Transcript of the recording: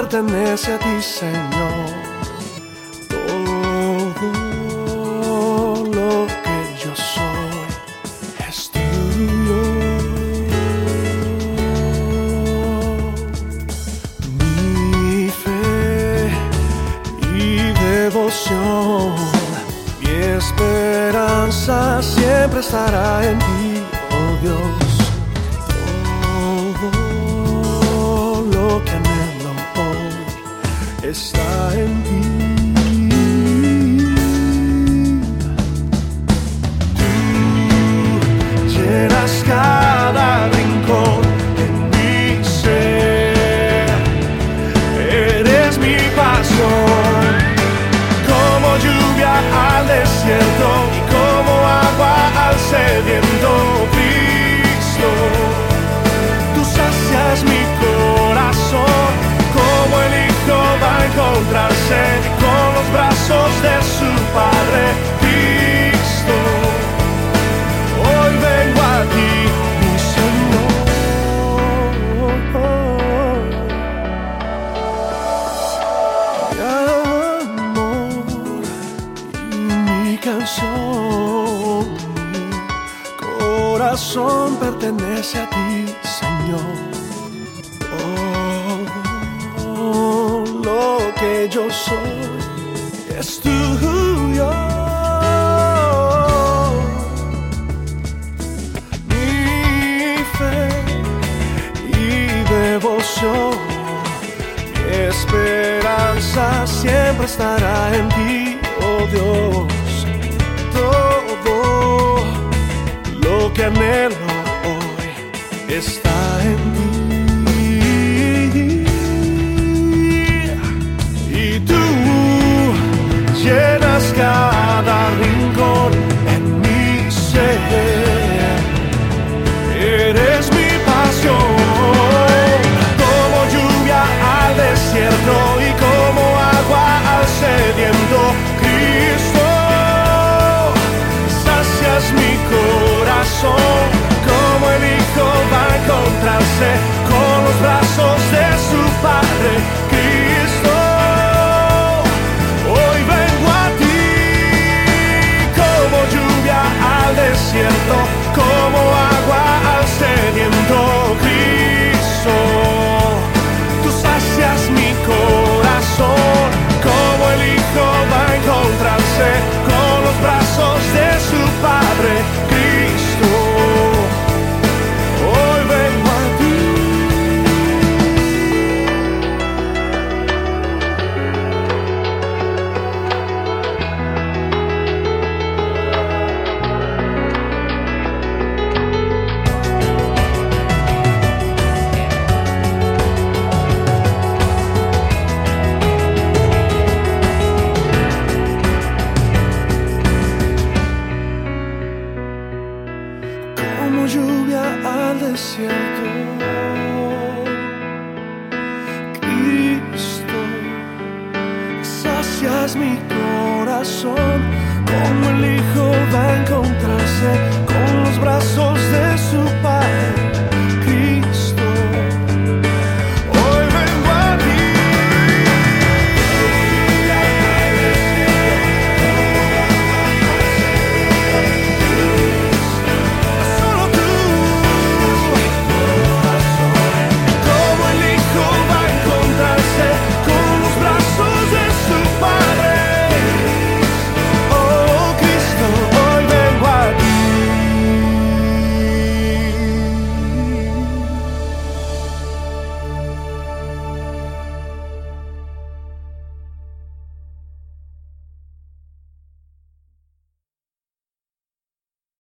pertenece a ti, Señor. Todo lo que yo soy es tuyo. Mi fe y devoción, mi esperanza siempre estará en ti, oh Dios. Está en ti. Tú llenas cada canción, mi corazón pertenece a ti, Señor. Todo lo que yo soy es tuyo. Mi fe y devoción, mi esperanza siempre estará en ti, oh Dios. Todo lo que anhelo hoy está corazón, como el hijo